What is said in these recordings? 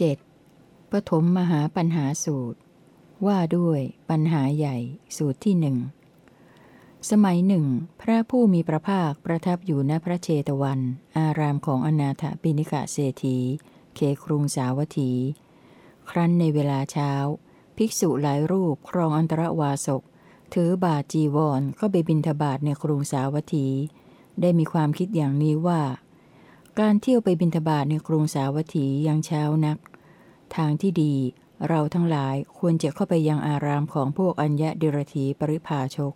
7. ปฐมมหาปัญหาสูตร ว่าด้วยปัญหาใหญ่สูตรที่หนึ่งสมัยหนึ่ง พระผู้มีพระภาคประทับอยู่ณพระเชตวัน อารามของอนาถปิณิกะเศรษฐีเคครุงสาวัตถี ครั้นในเวลาเช้า ภิกษุหลายรูปครองอันตรวาสก ถือบาจีวรเข้าไปบินทบาทในครุงสาวัตถี ได้มีความคิดอย่างนี้ว่า การเที่ยวไปบินทบาทในกรุงสาวัตถียังเช้านัก ทางที่ดีเราทั้งหลายควรจะเข้าไปยังอารามของพวกอัญญะเดรธีปริภาชก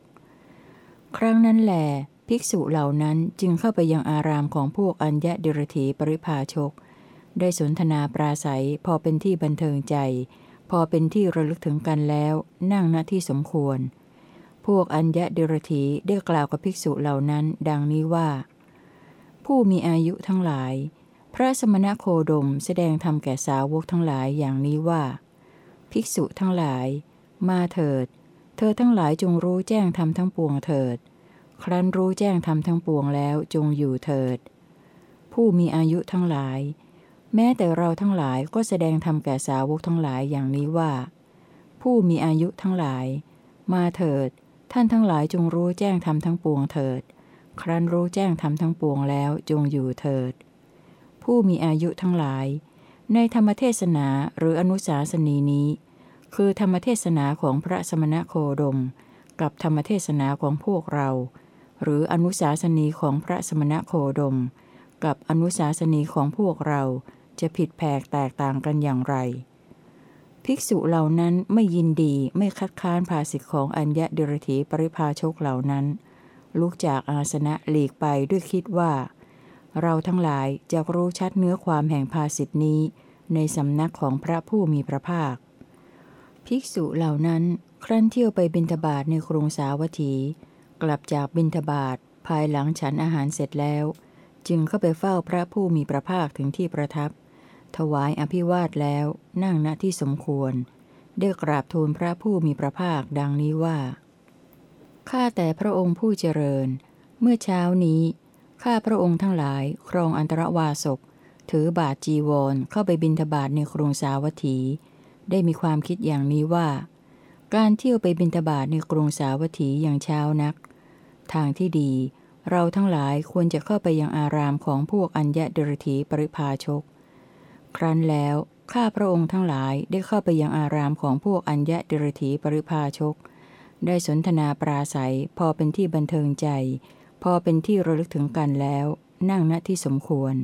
ครั้งนั้นแหลภิกษุเหล่านั้นจึงเข้าไปยังอารามของพวกอัญญะเดรธีปริภาชก ได้สนทนาปราศัยพอเป็นที่บันเทิงใจ พอเป็นที่ระลึกถึงกันแล้ว นั่งณที่สมควร พวกอัญญะเดรธีได้กล่าวกับภิกษุเหล่านั้น ดังนี้ว่า ผู้มีอายุทั้งหลาย พระสมณโคดมแสดงธรรมแก่สาวกทั้งหลายอย่างนี้ว่า ภิกษุทั้งหลาย มาเถิด เธอทั้งหลายจงรู้แจ้งธรรมทั้งปวงเถิด ครั้นรู้แจ้งธรรมทั้งปวงแล้วจงอยู่เถิด ผู้มีอายุทั้งหลาย แม้แต่เราทั้งหลายก็แสดงธรรมแก่สาวกทั้งหลายอย่างนี้ว่า ผู้มีอายุทั้งหลาย มาเถิด ท่านทั้งหลายจงรู้แจ้งธรรมทั้งปวงเถิด ครั้นรู้แจ้งธรรมทั้งปวงแล้วจงอยู่เถิด ผู้มีอายุทั้งหลาย ในธรรมเทศนาหรืออนุสาสนีนี้ คือธรรมเทศนาของพระสมณโคดม กับธรรมเทศนาของพวกเรา หรืออนุสาสนีของพระสมณโคดม กับอนุสาสนีของพวกเราจะผิดแผกแตกต่างกันอย่างไร ภิกษุเหล่านั้นไม่ยินดีไม่คัดค้านภาสิทธิของอัญญะเดรธีปริภาชกเหล่านั้น ลุกจากอาสนะหลีกไปด้วยคิดว่า เราทั้งหลายจะรู้ชัดเนื้อความแห่งภาสิทธินี้ ในสำนักของพระผู้มีพระภาค ภิกษุเหล่านั้นครั้นเที่ยวไปบินทบาทในกรุงสาวัตถี กลับจากบินทบาทภายหลังฉันอาหารเสร็จแล้ว จึงเข้าไปเฝ้าพระผู้มีพระภาคถึงที่ประทับ ถวายอภิวาทแล้วนั่งณที่สมควร ได้กราบทูลพระผู้มีพระภาคดังนี้ว่า ข้าแต่พระองค์ผู้เจริญ เมื่อเช้านี้ ข้าพระองค์ทั้งหลายครองอันตรวาสก ถือบาทจีวรเข้าไปบินทบาทในกรุงสาวัตถี ได้มีความคิดอย่างนี้ว่า การเที่ยวไปบินทบาทในกรุงสาวัตถีอย่างเช้านัก ทางที่ดี เราทั้งหลายควรจะเข้าไปยังอารามของพวกอัญญะเดรธีปริพาชก ครั้นแล้วข้าพระองค์ทั้งหลายได้เข้าไปยังอารามของพวกอัญญะเดรธีปริพาชก ได้สนทนาปราศัยพอเป็นที่บันเทิงใจ พอเป็นที่ระลึกถึงกันแล้ว นั่งณที่สมควร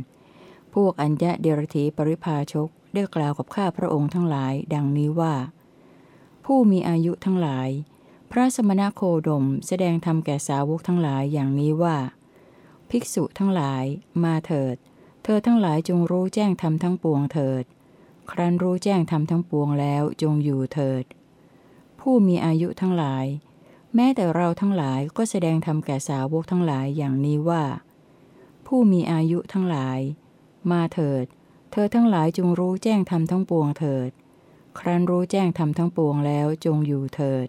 พวกอัญญะเดรธีปริภาชกได้กล่าวกับข้าพระองค์ทั้งหลาย ดังนี้ว่า ผู้มีอายุทั้งหลาย พระสมณโคดมแสดงธรรมแก่สาวกทั้งหลายอย่างนี้ว่า ภิกษุทั้งหลาย มาเถิด เธอทั้งหลายจงรู้แจ้งธรรมทั้งปวงเถิด ครั้นรู้แจ้งธรรมทั้งปวงแล้วจงอยู่เถิด ผู้มีอายุทั้งหลาย แม้แต่เราทั้งหลายก็แสดงธรรมแก่สาวกทั้งหลายอย่างนี้ว่า ผู้มีอายุทั้งหลาย มาเถิด เธอทั้งหลายจงรู้แจ้งธรรมทั้งปวงเถิด ครั้นรู้แจ้งธรรมทั้งปวงแล้วจงอยู่เถิด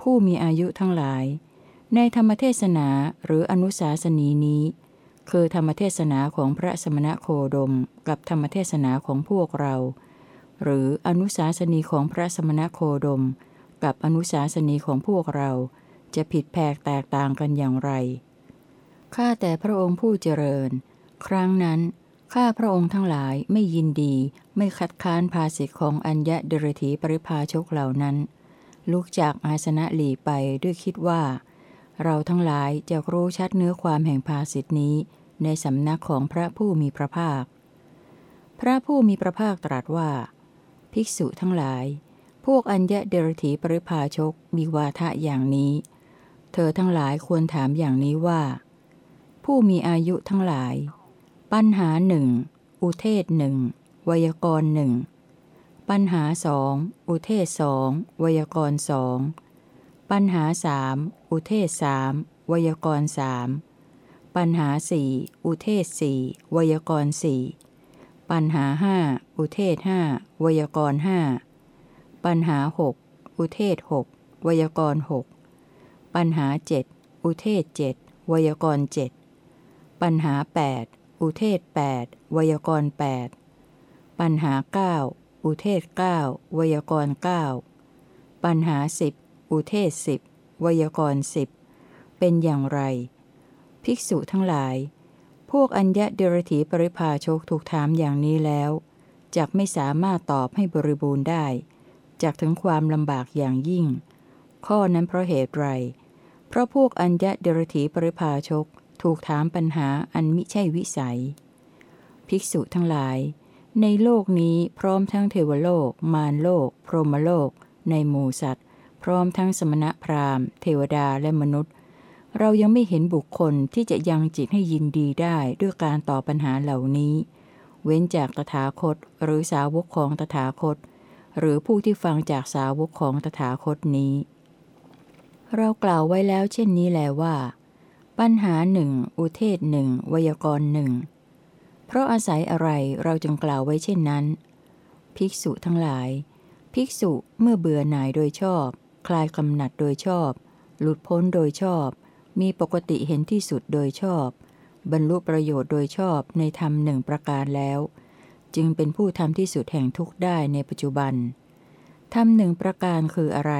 ผู้มีอายุทั้งหลาย ในธรรมเทศนาหรืออนุสาสนีนี้ คือธรรมเทศนาของพระสมณโคดม กับธรรมเทศนาของพวกเราหรืออนุสาสนีของพระสมณโคดม กับอนุสาสนีของพวกเราจะผิดแผกแตกต่างกันอย่างไร ข้าแต่พระองค์ผู้เจริญ ครั้งนั้น ข้าพระองค์ทั้งหลายไม่ยินดี ไม่คัดค้านภาสิทธิของอัญญะเดรธีปริภาชกเหล่านั้น ลุกจากอาสนะหลีไปด้วยคิดว่า เราทั้งหลายจะรู้ชัดเนื้อความแห่งภาสิทธินี้ ในสำนักของพระผู้มีพระภาค พระผู้มีพระภาคตรัสว่า ภิกษุทั้งหลาย พวกอัญญะเดรถีปริภาชกมีวาทะอย่างนี้ เธอทั้งหลายควรถามอย่างนี้ว่า ผู้มีอายุทั้งหลาย ปัญหาหนึ่ง อุเทศหนึ่งวยากรหนึ่ง ปัญหาสอง อุเทศสองวยากรสอง ปัญหาสามอุเทศสามวยากรสาม ปัญหาสี่อุเทศสี่วยากรสี่ ปัญหาห้าอุเทศห้าวยากรห้า ปัญหาหกอุเทศหกวยากรหกปัญหาเจ็ดอุเทศเจ็ดวยากรเจ็ดปัญหาแปดอุเทศแปดวยากรแปดปัญหาเก้าอุเทศเก้าวยากรณ์เก้าปัญหาสิบอุเทศสิบวยากรณ์สิบเป็นอย่างไร ภิกษุทั้งหลาย พวกอัญญะเดรถีปริภาชกถูกถามอย่างนี้แล้วจากไม่สามารถตอบให้บริบูรณ์ได้ จากถึงความลำบากอย่างยิ่ง ข้อนั้นเพราะเหตุไร เพราะพวกอัญญะเดรถีปริภาชก ถูกถามปัญหาอันมิใช่วิสัย ภิกษุทั้งหลาย ในโลกนี้พร้อมทั้งเทวโลก มารโลก พรหมโลก ในหมู่สัตว์ พร้อมทั้งสมณะพราหมณ์ เทวดาและมนุษย์ เรายังไม่เห็นบุคคลที่จะยังจิตให้ยินดีได้ด้วยการตอบปัญหาเหล่านี้ เว้นจากตถาคตหรือสาวกของตถาคต หรือผู้ที่ฟังจากสาวกของตถาคตนี้ เรากล่าวไว้แล้วเช่นนี้แลว่า ปัญหาหนึ่งอุเทศหนึ่งวยากรณ์หนึ่งเพราะอาศัยอะไรเราจึงกล่าวไว้เช่นนั้น ภิกษุทั้งหลาย ภิกษุเมื่อเบื่อหน่ายโดยชอบ คลายกำหนัดโดยชอบ หลุดพ้นโดยชอบ มีปกติเห็นที่สุดโดยชอบ บรรลุประโยชน์โดยชอบในธรรมหนึ่งประการแล้ว จึงเป็นผู้ทำที่สุดแห่งทุกข์ได้ในปัจจุบันธรรมหนึ่งประการคืออะไร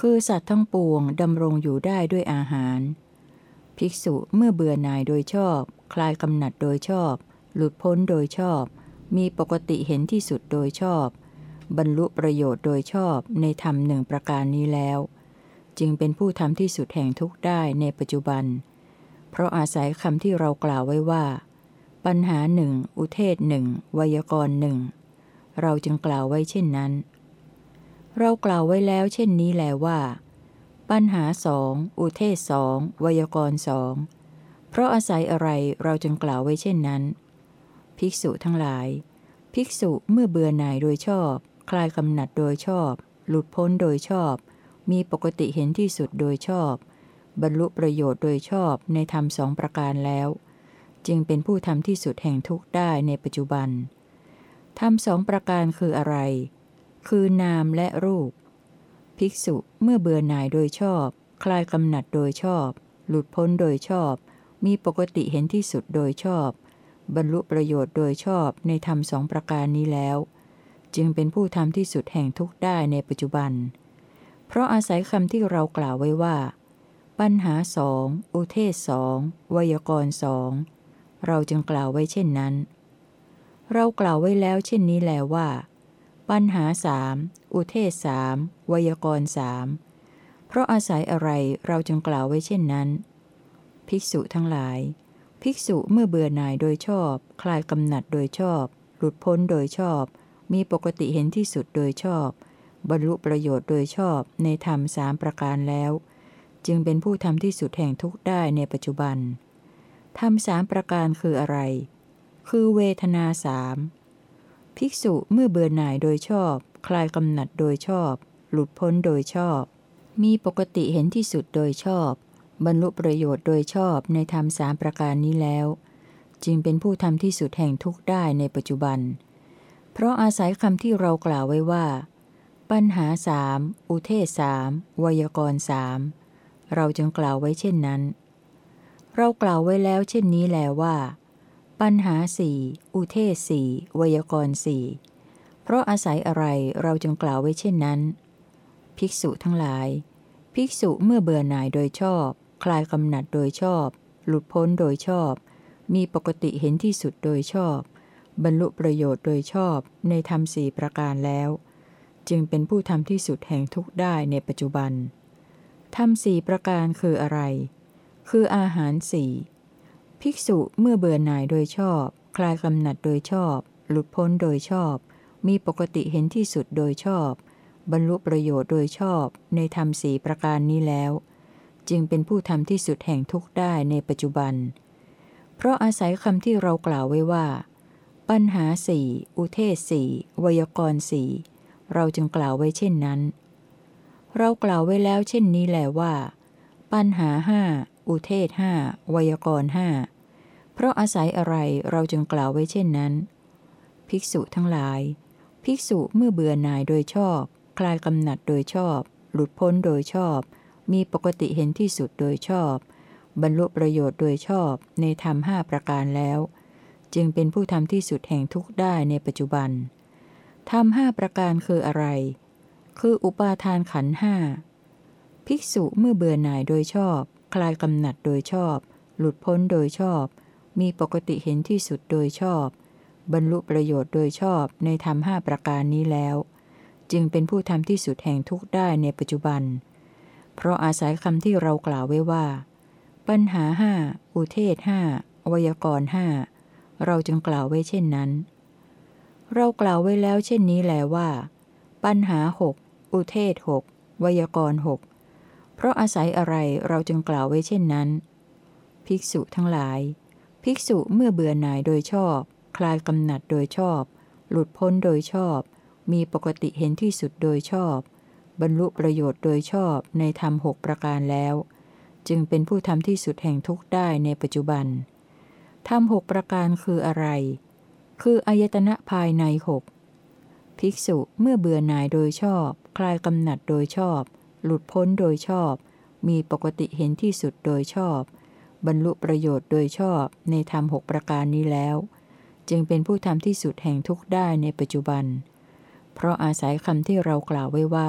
คือสัตว์ทั้งปวงดำรงอยู่ได้ด้วยอาหาร ภิกษุเมื่อเบื่อหน่ายโดยชอบ คลายกำหนัดโดยชอบ หลุดพ้นโดยชอบ มีปกติเห็นที่สุดโดยชอบ บรรลุประโยชน์โดยชอบในธรรมหนึ่งประการนี้แล้ว จึงเป็นผู้ทำที่สุดแห่งทุกข์ได้ในปัจจุบัน เพราะอาศัยคำที่เรากล่าวไว้ว่า ปัญหาหนึ่งอุเทศหนึ่งวยากรณ์หนึ่งเราจึงกล่าวไว้เช่นนั้น เรากล่าวไว้แล้วเช่นนี้แลว่า ปัญหาสองอุเทศสองวยากรณ์สองเพราะอาศัยอะไรเราจึงกล่าวไว้เช่นนั้น ภิกษุทั้งหลาย ภิกษุเมื่อเบื่อหน่ายโดยชอบ คลายกำหนัดโดยชอบ หลุดพ้นโดยชอบ มีปกติเห็นที่สุดโดยชอบ บรรลุประโยชน์โดยชอบในธรรมสองประการแล้ว จึงเป็นผู้ทำที่สุดแห่งทุกข์ได้ในปัจจุบันธรรมสองประการคืออะไร คือนามและรูป ภิกษุเมื่อเบื่อหน่ายโดยชอบ คลายกำหนัดโดยชอบ หลุดพ้นโดยชอบ มีปกติเห็นที่สุดโดยชอบ บรรลุประโยชน์โดยชอบในธรรมสองประการนี้แล้ว จึงเป็นผู้ทำที่สุดแห่งทุกข์ได้ในปัจจุบัน เพราะอาศัยคำที่เรากล่าวไว้ว่า ปัญหาสองอุเทศสองวยากรสอง เราจึงกล่าวไว้เช่นนั้น เรากล่าวไว้แล้วเช่นนี้แล้วว่า ปัญหาสามอุเทศสามวยากรณ์สามเพราะอาศัยอะไรเราจึงกล่าวไว้เช่นนั้น ภิกษุทั้งหลาย ภิกษุเมื่อเบื่อหน่ายโดยชอบ คลายกำหนัดโดยชอบ หลุดพ้นโดยชอบ มีปกติเห็นที่สุดโดยชอบ บรรลุประโยชน์โดยชอบในธรรมสามประการแล้ว จึงเป็นผู้ทำที่สุดแห่งทุกข์ได้ในปัจจุบัน ธรรมสามประการคืออะไร คือเวทนาสามภิกษุเมื่อเบื่อหน่ายโดยชอบ คลายกำหนัดโดยชอบ หลุดพ้นโดยชอบ มีปกติเห็นที่สุดโดยชอบ บรรลุประโยชน์โดยชอบในธรรมสามประการนี้แล้ว จึงเป็นผู้ทำที่สุดแห่งทุกข์ได้ในปัจจุบัน เพราะอาศัยคำที่เรากล่าวไว้ว่า ปัญหาสามอุเทศสามวยากรสามเราจึงกล่าวไว้เช่นนั้น เรากล่าวไว้แล้วเช่นนี้แล้วว่า ปัญหาสี่อุเทศสี่วยากรสี่เพราะอาศัยอะไรเราจึงกล่าวไว้เช่นนั้น ภิกษุทั้งหลาย ภิกษุเมื่อเบื่อหน่ายโดยชอบ คลายกำหนัดโดยชอบ หลุดพ้นโดยชอบ มีปกติเห็นที่สุดโดยชอบ บรรลุประโยชน์โดยชอบในธรรมสี่ประการแล้ว จึงเป็นผู้ทำที่สุดแห่งทุกได้ในปัจจุบันธรรมสี่ประการคืออะไร คืออาหารสี่ภิกษุเมื่อเบื่อหน่ายโดยชอบ คลายกำหนัดโดยชอบ หลุดพ้นโดยชอบ มีปกติเห็นที่สุดโดยชอบ บรรลุประโยชน์โดยชอบ ในธรรมสี่ประการนี้แล้ว จึงเป็นผู้ทำที่สุดแห่งทุกข์ได้ในปัจจุบัน เพราะอาศัยคำที่เรากล่าวไว้ว่า ปัญหาสี่อุเทศสี่วยากรสี่เราจึงกล่าวไว้เช่นนั้น เรากล่าวไว้แล้วเช่นนี้แหละว่า ปัญหาห้า อุเทศห้าวยากรห้าเพราะอาศัยอะไรเราจึงกล่าวไว้เช่นนั้น ภิกษุทั้งหลาย ภิกษุเมื่อเบื่อหน่ายโดยชอบ คลายกำหนัดโดยชอบ หลุดพ้นโดยชอบ มีปกติเห็นที่สุดโดยชอบ บรรลุประโยชน์โดยชอบในธรรมห้าประการแล้ว จึงเป็นผู้ทำที่สุดแห่งทุกข์ได้ในปัจจุบันทำห้าประการคืออะไร คืออุปาทานขันห้าภิกษุเมื่อเบื่อหน่ายโดยชอบ คลายกำหนัดโดยชอบ หลุดพ้นโดยชอบ มีปกติเห็นที่สุดโดยชอบ บรรลุประโยชน์โดยชอบในธรรมห้าประการนี้แล้ว จึงเป็นผู้ทำที่สุดแห่งทุกข์ได้ในปัจจุบัน เพราะอาศัยคำที่เรากล่าวไว้ว่า ปัญหาห้าอุเทศห้าวยากรห้าเราจึงกล่าวไว้เช่นนั้น เรากล่าวไว้แล้วเช่นนี้แลว่า ปัญหาหกอุเทศหกวยากรหก เพราะอาศัยอะไรเราจึงกล่าวไว้เช่นนั้น ภิกษุทั้งหลาย ภิกษุเมื่อเบื่อหน่ายโดยชอบ คลายกำหนัดโดยชอบ หลุดพ้นโดยชอบ มีปกติเห็นที่สุดโดยชอบ บรรลุประโยชน์โดยชอบในธรรมหกประการแล้ว จึงเป็นผู้ทำที่สุดแห่งทุกได้ในปัจจุบันธรรมหกประการคืออะไร คืออายตนะภายในหกภิกษุเมื่อเบื่อหน่ายโดยชอบ คลายกำหนัดโดยชอบ หลุดพ้นโดยชอบ มีปกติเห็นที่สุดโดยชอบ บรรลุประโยชน์โดยชอบในธรรมหกประการนี้แล้ว จึงเป็นผู้ทำที่สุดแห่งทุกได้ในปัจจุบัน เพราะอาศัยคำที่เรากล่าวไว้ว่า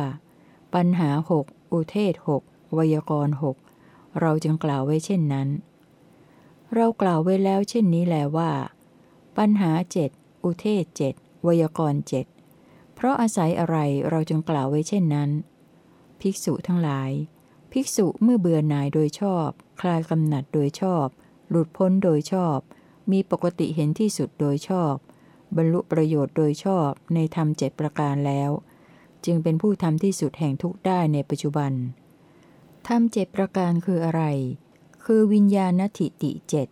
ปัญหาหกอุเทศหกวยากรหกเราจึงกล่าวไว้เช่นนั้น เรากล่าวไว้แล้วเช่นนี้แลว่า ปัญหาเจ็ดอุเทศเจ็ดวยากรเจ็ดเพราะอาศัยอะไรเราจึงกล่าวไว้เช่นนั้น ภิกษุทั้งหลาย ภิกษุเมื่อเบื่อหน่ายโดยชอบ คลายกำหนัดโดยชอบ หลุดพ้นโดยชอบ มีปกติเห็นที่สุดโดยชอบ บรรลุประโยชน์โดยชอบในธรรมเจ็ดประการแล้ว จึงเป็นผู้ทำที่สุดแห่งทุกได้ในปัจจุบันธรรมเจ็ดประการคืออะไร คือวิญญาณทิติเจ็ด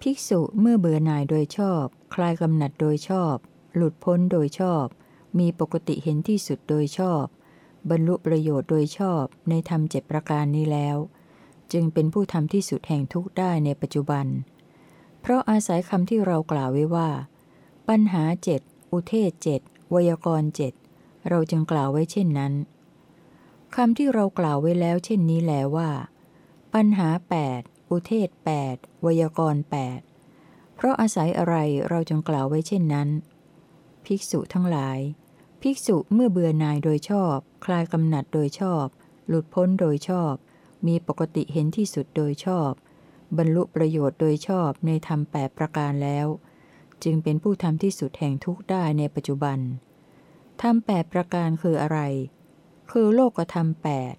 ภิกษุเมื่อเบื่อหน่ายโดยชอบ คลายกำหนัดโดยชอบ หลุดพ้นโดยชอบ มีปกติเห็นที่สุดโดยชอบ บรรลุประโยชน์โดยชอบในธรรมเจ็ประการนี้แล้ว จึงเป็นผู้ทำที่สุดแห่งทุกข์ได้ในปัจจุบัน เพราะอาศัยคำที่เรากล่าวไว้ว่า ปัญหาเจ็ดอุเทศเจ็ดวยากรเจ็ดเราจึงกล่าวไว้เช่นนั้นคำที่เรากล่าวไว้แล้ว เช่นนี้แล้วว่า ปัญหา 8 อุเทศ 8 วยากร8เพราะอาศัยอะไรเราจึงกล่าวไว้เช่นนั้น ภิกษุทั้งหลาย ภิกษุเมื่อเบื่อนายโดยชอบ คลายกำหนัดโดยชอบ หลุดพ้นโดยชอบ มีปกติเห็นที่สุดโดยชอบ บรรลุประโยชน์โดยชอบในธรรมแปประการแล้ว จึงเป็นผู้ทำที่สุดแห่งทุกได้ในปัจจุบันธรรมแปประการคืออะไร คือโลกธรรมแปด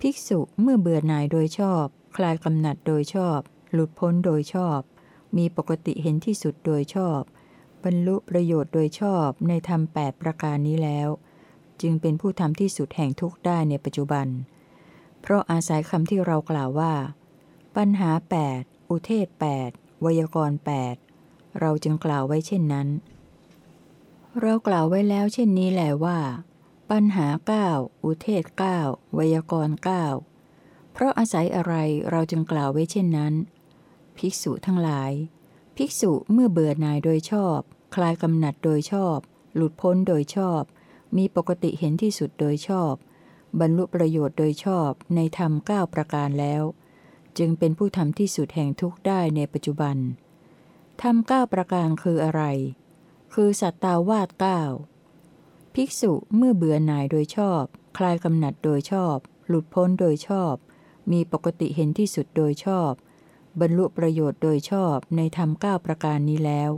ภิกษุเมื่อเบื่อหน่ายโดยชอบ คลายกำหนัดโดยชอบ หลุดพ้นโดยชอบ มีปกติเห็นที่สุดโดยชอบ บรรลุประโยชน์โดยชอบในธรรมแปดประการนี้แล้ว จึงเป็นผู้ทำที่สุดแห่งทุกข์ได้ในปัจจุบัน เพราะอาศัยคำที่เรากล่าวว่า ปัญหา 8 อุเทศ8วยากรณ์ 8 เราจึงกล่าวไว้เช่นนั้น เรากล่าวไว้แล้วเช่นนี้แหละว่า ปัญหา 9 อุเทศ9วยากรณ์ 9 เพราะอาศัยอะไรเราจึงกล่าวไว้เช่นนั้น ภิกษุทั้งหลาย ภิกษุเมื่อเบื่อหน่ายโดยชอบ คลายกำหนัดโดยชอบ หลุดพ้นโดยชอบ มีปกติเห็นที่สุดโดยชอบ บรรลุประโยชน์โดยชอบในธรรมเก้าประการแล้ว จึงเป็นผู้ทำที่สุดแห่งทุกข์ได้ในปัจจุบันธรรมเก้าประการคืออะไร คือสัตตาวาสเก้าภิกษุเมื่อเบื่อหน่ายโดยชอบ คลายกำหนัดโดยชอบ หลุดพ้นโดยชอบ มีปกติเห็นที่สุดโดยชอบ บรรลุประโยชน์โดยชอบในธรรมเก้าประการนี้แล้ว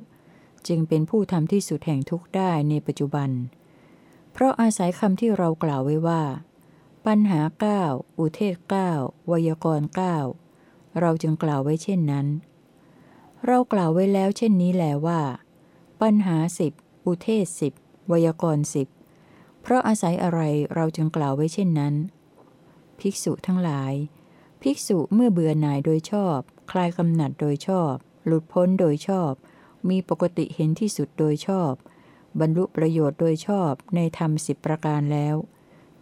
จึงเป็นผู้ทำที่สุดแห่งทุกข์ได้ในปัจจุบัน เพราะอาศัยคำที่เรากล่าวไว้ว่า ปัญหาเก้าอุเทศเก้าวยากรเก้าเราจึงกล่าวไว้เช่นนั้น เรากล่าวไว้แล้วเช่นนี้แหลว่า ปัญหาสิบอุเทศสิบวยากรสิบเพราะอาศัยอะไรเราจึงกล่าวไว้เช่นนั้น ภิกษุทั้งหลาย ภิกษุเมื่อเบื่อหน่ายโดยชอบ คลายกำหนัดโดยชอบ หลุดพ้นโดยชอบ มีปกติเห็นที่สุดโดยชอบ บรรลุประโยชน์โดยชอบในธรรมสิบประการแล้ว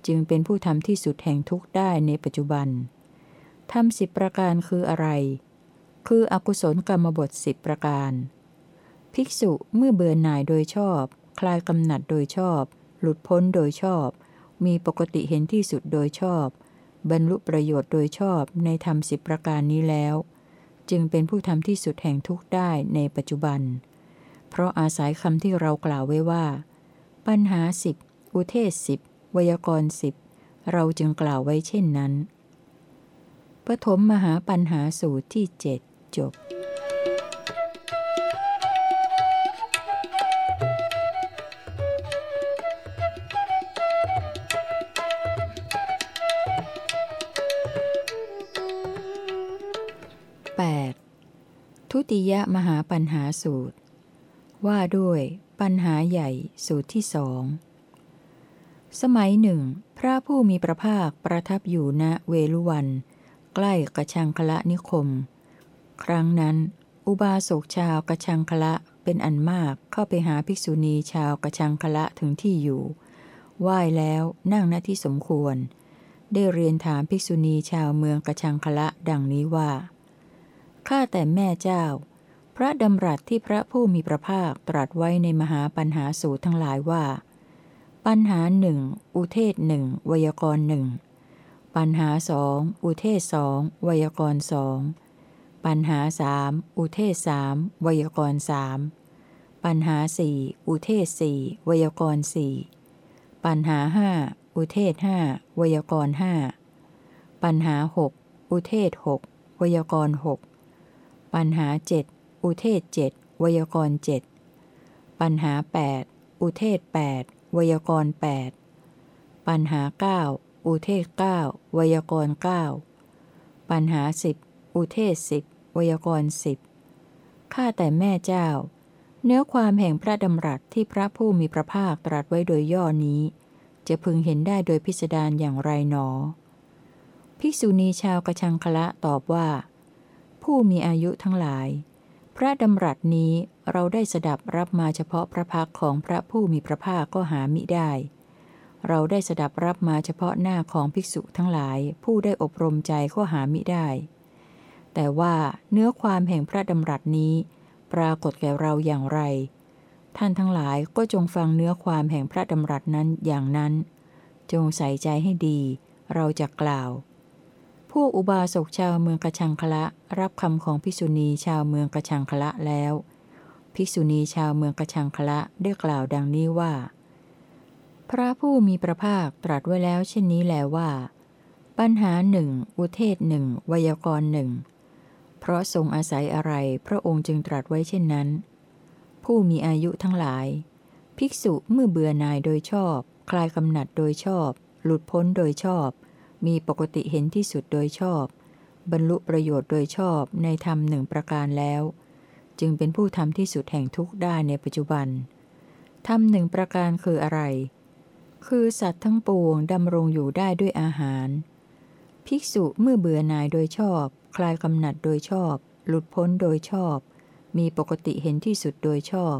จึงเป็นผู้ทำที่สุดแห่งทุกข์ได้ในปัจจุบันธรรมสิบประการคืออะไร คืออกุศลกรรมบทสิบประการ ภิกษุเมื่อเบื่อหน่ายโดยชอบ คลายกำหนัดโดยชอบ หลุดพ้นโดยชอบ มีปกติเห็นที่สุดโดยชอบ บรรลุประโยชน์โดยชอบในธรรมสิบประการนี้แล้ว จึงเป็นผู้ทำที่สุดแห่งทุกข์ได้ในปัจจุบัน เพราะอาศัยคำที่เรากล่าวไว้ว่า ปัญหาสิบอุเทศสิบวยากรณ์สิบเราจึงกล่าวไว้เช่นนั้นปฐมมหาปัญหาสูตรที่เจ็ดจบทุติยมหาปัญหาสูตร ว่าด้วยปัญหาใหญ่สูตรที่สอง สมัยหนึ่ง พระผู้มีพระภาคประทับอยู่ณเวลุวัน ใกล้กระชังคละนิคม ครั้งนั้น อุบาสกชาวกระชังคละเป็นอันมากเข้าไปหาภิกษุณีชาวกระชังคละถึงที่อยู่ไหว้แล้วนั่งณที่สมควร ได้เรียนถามภิกษุณีชาวเมืองกระชังคละดังนี้ว่าข้าแต่แม่เจ้า พระดำรัสที่พระผู้มีพระภาคตรัสไว้ในมหาปัญหาสูตรทั้งหลายว่า ปัญหาหนึ่งอุเทศหนึ่งวยากรหนึ่งปัญหาสองอุเทศสองวยากรสองปัญหาสามอุเทศสามวยากรสามปัญหาสี่อุเทศสี่วยากรสี่ปัญหาห้าอุเทศห้าวยากรห้าปัญหาหกอุเทศหกวยากรหกปัญหาเจ็ด อุเทศเจ็ดวยากรเจ็ดปัญหาแปดอุเทศแปดวยากรแปดปัญหาเก้าอุเทศเก้าวยากรเก้าปัญหาสิบอุเทศสิบวยากรสิบข้าแต่แม่เจ้า เนื้อความแห่งพระดำรัสที่พระผู้มีพระภาคตรัสไว้โดยย่อนี้ จะพึงเห็นได้โดยพิสดารอย่างไรหนอ ภิกษุณีชาวกระชังคละตอบว่า ผู้มีอายุทั้งหลาย พระดำรัสนี้เราได้สดับรับมาเฉพาะพระพักของพระผู้มีพระภาคก็หามิได้ เราได้สดับรับมาเฉพาะหน้าของภิกษุทั้งหลาย ผู้ได้อบรมใจก็หามิได้ แต่ว่าเนื้อความแห่งพระดำรัสนี้ ปรากฏแก่เราอย่างไร ท่านทั้งหลายก็จงฟังเนื้อความแห่งพระดำรัสนั้นอย่างนั้น จงใส่ใจให้ดี เราจะกล่าว พวกอุบาสกชาวเมืองกระชังคละ รับคำของภิกษุณีชาวเมืองกระชังคละแล้ว ภิกษุณีชาวเมืองกระชังคละได้กล่าวดังนี้ว่า พระผู้มีพระภาคตรัสไว้แล้วเช่นนี้แลว่า ปัญหาหนึ่งอุเทศหนึ่งวยากรหนึ่งเพราะทรงอาศัยอะไรพระองค์จึงตรัสไว้เช่นนั้น ผู้มีอายุทั้งหลาย ภิกษุเมื่อเบื่อนายโดยชอบ คลายกำหนัดโดยชอบ หลุดพ้นโดยชอบ มีปกติเห็นที่สุดโดยชอบ บรรลุประโยชน์โดยชอบในธรรมหนึ่งประการแล้ว จึงเป็นผู้ทำที่สุดแห่งทุกข์ได้ในปัจจุบันธรรมหนึ่งประการคืออะไร คือสัตว์ทั้งปวงดำรงอยู่ได้ด้วยอาหาร ภิกษุเมื่อเบื่อหน่ายโดยชอบ คลายกำหนัดโดยชอบ หลุดพ้นโดยชอบ มีปกติเห็นที่สุดโดยชอบ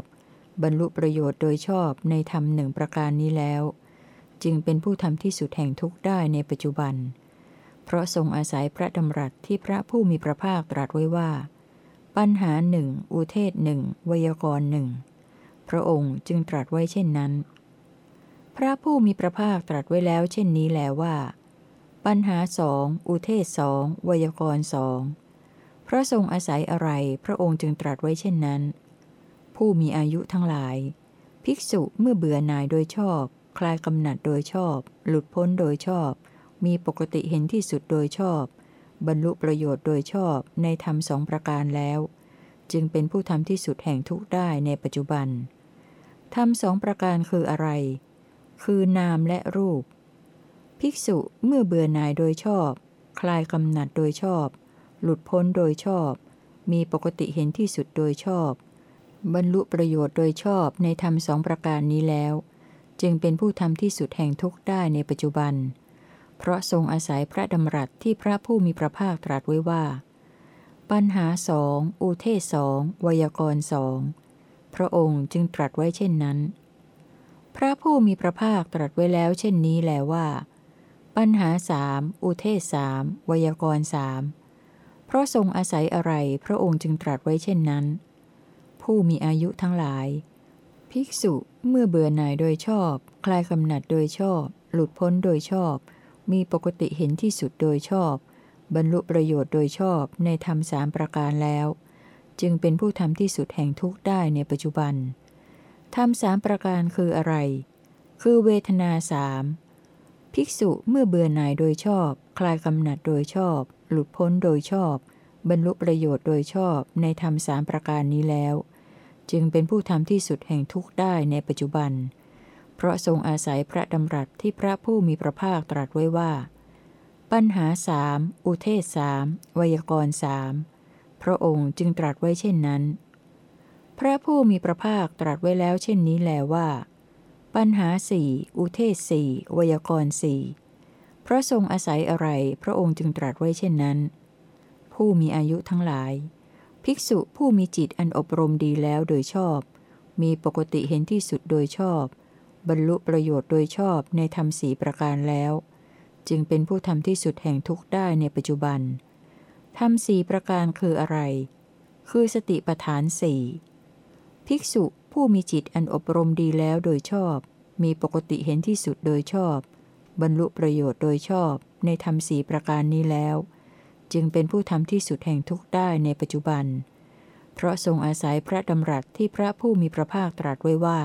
บรรลุประโยชน์โดยชอบในธรรมหนึ่งประการนี้แล้ว จึงเป็นผู้ทำที่สุดแห่งทุกข์ได้ในปัจจุบัน เพราะทรงอาศัยพระดำรัสที่พระผู้มีพระภาคตรัสไว้ว่า ปัญหาหนึ่งอุเทศหนึ่งวยากรหนึ่งพระองค์จึงตรัสไว้เช่นนั้น พระผู้มีพระภาคตรัสไว้แล้วเช่นนี้แล้วว่า ปัญหาสองอุเทศสองวยากรสองพระทรงอาศัยอะไรพระองค์จึงตรัสไว้เช่นนั้น ผู้มีอายุทั้งหลาย ภิกษุเมื่อเบื่อหน่ายโดยชอบ คลายกำหนัดโดยชอบ หลุดพ้นโดยชอบ มีปกติเห็นที่สุดโดยชอบ บรรลุประโยชน์โดยชอบในธรรมสองประการแล้ว จึงเป็นผู้ทำที่สุดแห่งทุกได้ในปัจจุบันธรรมสองประการคืออะไร คือนามและรูป ภิกษุเมื่อเบื่อหน่ายโดยชอบ คลายกำหนัดโดยชอบ หลุดพ้นโดยชอบ มีปกติเห็นที่สุดโดยชอบ บรรลุประโยชน์โดยชอบในธรรมสองประการนี้แล้ว จึงเป็นผู้ทำที่สุดแห่งทุกได้ในปัจจุบัน เพราะทรงอาศัยพระดำรัสที่พระผู้มีพระภาคตรัสไว้ว่า ปัญหาสองอุเทศสองวยากรสองพระองค์จึงตรัสไว้เช่นนั้น พระผู้มีพระภาคตรัสไว้แล้วเช่นนี้แล้วว่า ปัญหาสามอุเทศสามวยากรสามเพราะทรงอาศัยอะไรพระองค์จึงตรัสไว้เช่นนั้น ผู้มีอายุทั้งหลาย ภิกษุเมื่อเบื่อหน่ายโดยชอบ คลายกำหนัดโดยชอบ หลุดพ้นโดยชอบ มีปกติเห็นที่สุดโดยชอบ บรรลุประโยชน์โดยชอบในธรรมสามประการแล้ว จึงเป็นผู้ทำที่สุดแห่งทุกข์ได้ในปัจจุบันธรรมสามประการคืออะไร คือเวทนาสามภิกษุเมื่อเบื่อหน่ายโดยชอบ คลายกำหนัดโดยชอบ หลุดพ้นโดยชอบ บรรลุประโยชน์โดยชอบในธรรมสามประการนี้แล้ว จึงเป็นผู้ทำที่สุดแห่งทุกข์ได้ในปัจจุบัน เพราะทรงอาศัยพระดำรัสที่พระผู้มีพระภาคตรัสไว้ว่า ปัญหาสามอุเทศสามวยากรสามพระองค์จึงตรัสไว้เช่นนั้น พระผู้มีพระภาคตรัสไว้แล้วเช่นนี้แลว่า ปัญหาสี่อุเทศสี่วยากรสี่พระทรงอาศัยอะไรพระองค์จึงตรัสไว้เช่นนั้น ผู้มีอายุทั้งหลาย ภิกษุผู้มีจิตอันอบรมดีแล้วโดยชอบ มีปกติเห็นที่สุดโดยชอบ บรรลุประโยชน์โดยชอบในธรรมสีประการแล้ว จึงเป็นผู้ทำที่สุดแห่งทุกข์ได้ในปัจจุบันธรรมสีประการคืออะไร คือสติปทานสี่ภิกษุผู้มีจิตอันอบรมดีแล้วโดยชอบ มีปกติเห็นที่สุดโดยชอบ บรรลุประโยชน์โดยชอบในธรรมสีประการนี้แล้ว จึงเป็นผู้ทำที่สุดแห่งทุกข์ได้ในปัจจุบัน เพราะทรงอาศัยพระดำรัสที่พระผู้มีพระภาคตรัสไว้ว่า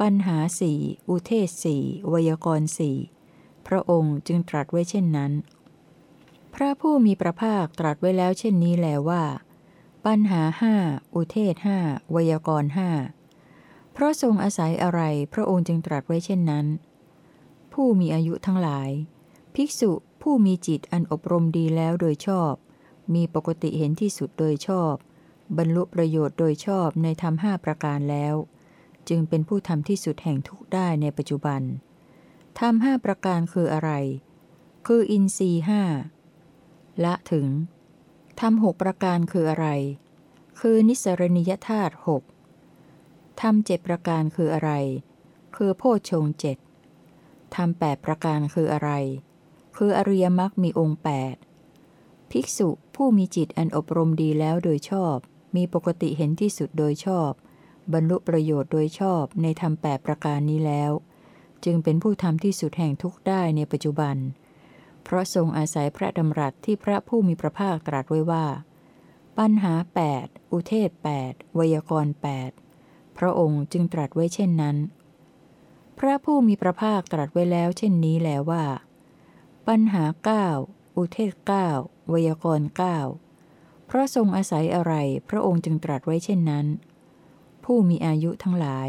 ปัญหาสี่อุเทศสี่วยากรสี่พระองค์จึงตรัสไว้เช่นนั้น พระผู้มีพระภาคตรัสไว้แล้วเช่นนี้แลว่า ปัญหาห้าอุเทศห้าวยากรห้าเพราะทรงอาศัยอะไรพระองค์จึงตรัสไว้เช่นนั้น ผู้มีอายุทั้งหลาย ภิกษุผู้มีจิตอันอบรมดีแล้วโดยชอบ มีปกติเห็นที่สุดโดยชอบ บรรลุประโยชน์โดยชอบในธรรมห้าประการแล้ว จึงเป็นผู้ทำที่สุดแห่งทุกได้ในปัจจุบันธรรมห้าประการคืออะไร คืออินทรีห้าละถึงธรรมหกประการคืออะไร คือนิสรณิยธาตุหกธรรมเจ็ดประการคืออะไร คือโพชฌงเจ็ดธรรมแปดประการคืออะไร คืออริยมรรคมีองค์แปดภิกษุผู้มีจิตอันอบรมดีแล้วโดยชอบ มีปกติเห็นที่สุดโดยชอบ บรรลุประโยชน์โดยชอบในธรรมแปดประการนี้แล้ว จึงเป็นผู้ทำที่สุดแห่งทุกได้ในปัจจุบัน เพราะทรงอาศัยพระดำรัสที่พระผู้มีพระภาคตรัสไว้ว่า ปัญหา 8 อุเทศ8วยากรณ์ 8 พระองค์จึงตรัสไว้เช่นนั้น พระผู้มีพระภาคตรัสไว้แล้วเช่นนี้แล้วว่า ปัญหา 9 อุเทศ9วยากรณ์ 9 เพราะทรงอาศัยอะไรพระองค์จึงตรัสไว้เช่นนั้น ผู้มีอายุทั้งหลาย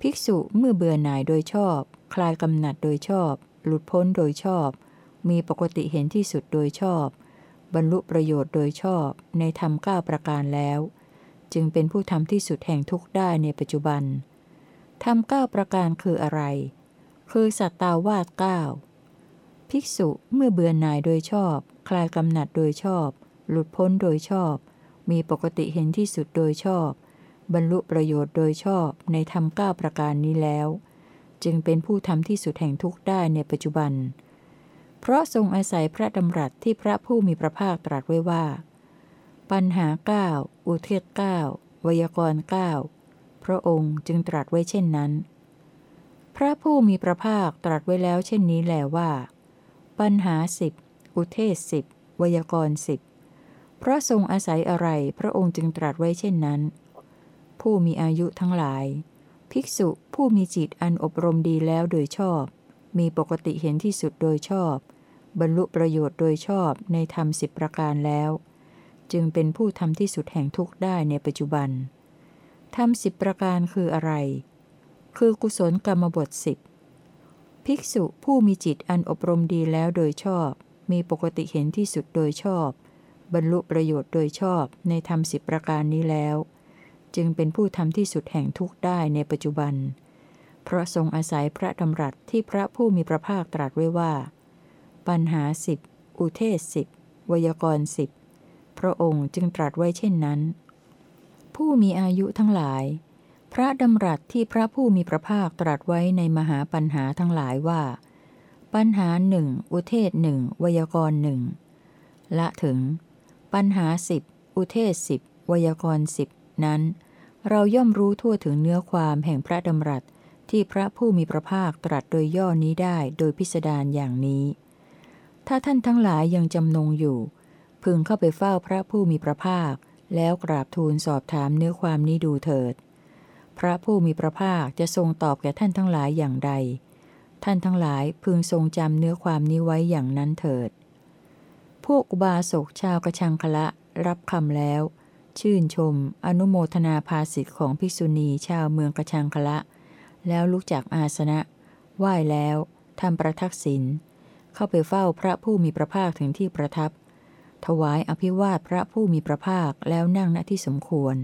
ภิกษุเมื่อเบื่อหน่ายโดยชอบ คลายกำหนัดโดยชอบ หลุดพ้นโดยชอบ มีปกติเห็นที่สุดโดยชอบ บรรลุประโยชน์โดยชอบในธรรมเก้าประการแล้ว จึงเป็นผู้ทำที่สุดแห่งทุกข์ได้ในปัจจุบันธรรมเก้าประการคืออะไร คือสัตตาวาสเก้าภิกษุเมื่อเบื่อหน่ายโดยชอบ คลายกำหนัดโดยชอบ หลุดพ้นโดยชอบ มีปกติเห็นที่สุดโดยชอบ บรรลุประโยชน์โดยชอบในธรรมเก้าประการนี้แล้ว จึงเป็นผู้ทำที่สุดแห่งทุกข์ได้ในปัจจุบัน เพราะทรงอาศัยพระดำรัสที่พระผู้มีพระภาคตรัสไว้ว่า ปัญหาเก้าอุเทศเก้าวยากรณ์เก้าพระองค์จึงตรัสไว้เช่นนั้น พระผู้มีพระภาคตรัสไว้แล้วเช่นนี้แหลว่า ปัญหาสิบอุเทศสิบวยากรณ์สิบเพราะทรงอาศัยอะไรพระองค์จึงตรัสไว้เช่นนั้น ผู้มีอายุทั้งหลาย ภิกษุผู้มีจิตอันอบรมดีแล้วโดยชอบ มีปกติเห็นที่สุดโดยชอบ บรรลุประโยชน์โดยชอบในธรรมสิบประการแล้ว จึงเป็นผู้ทำที่สุดแห่งทุกข์ได้ในปัจจุบันทำสิบประการคืออะไร คือกุศลกรรมบทสิบภิกษุผู้มีจิตอันอบรมดีแล้วโดยชอบ มีปกติเห็นที่สุดโดยชอบ บรรลุประโยชน์โดยชอบในธรรมสิบประการนี้แล้ว จึงเป็นผู้ทำที่สุดแห่งทุกข์ได้ในปัจจุบัน เพราะทรงอาศัยพระดำรัสที่พระผู้มีพระภาคตรัสไว้ว่า ปัญหาสิบอุเทศสิบวยากรสิบพระองค์จึงตรัสไว้เช่นนั้น ผู้มีอายุทั้งหลาย พระดำรัสที่พระผู้มีพระภาคตรัสไว้ในมหาปัญหาทั้งหลายว่า ปัญหาหนึ่งอุเทศหนึ่งวยากรหนึ่งละถึง ปัญหาสิบอุเทศสิบวยากรสิบ นั้น เราย่อมรู้ทั่วถึงเนื้อความแห่งพระดำรัสที่พระผู้มีพระภาคตรัสโดยย่อนี้ได้โดยพิสดารอย่างนี้ ถ้าท่านทั้งหลายยังจำนงอยู่ พึงเข้าไปเฝ้าพระผู้มีพระภาค แล้วกราบทูลสอบถามเนื้อความนี้ดูเถิด พระผู้มีพระภาคจะทรงตอบแก่ท่านทั้งหลายอย่างใด ท่านทั้งหลายพึงทรงจำเนื้อความนี้ไว้อย่างนั้นเถิด พวกอุบาสกชาวกระชังคละรับคำแล้ว ชื่นชม อนุโมทนาภาสิทธิ์ของภิกษุณีชาวเมืองกระชังคละ แล้วลุกจากอาสนะไหว้แล้วทำประทักษิณเข้าไปเฝ้าพระผู้มีพระภาคถึงที่ประทับ ถวายอภิวาทพระผู้มีพระภาคแล้วนั่งณที่สมควร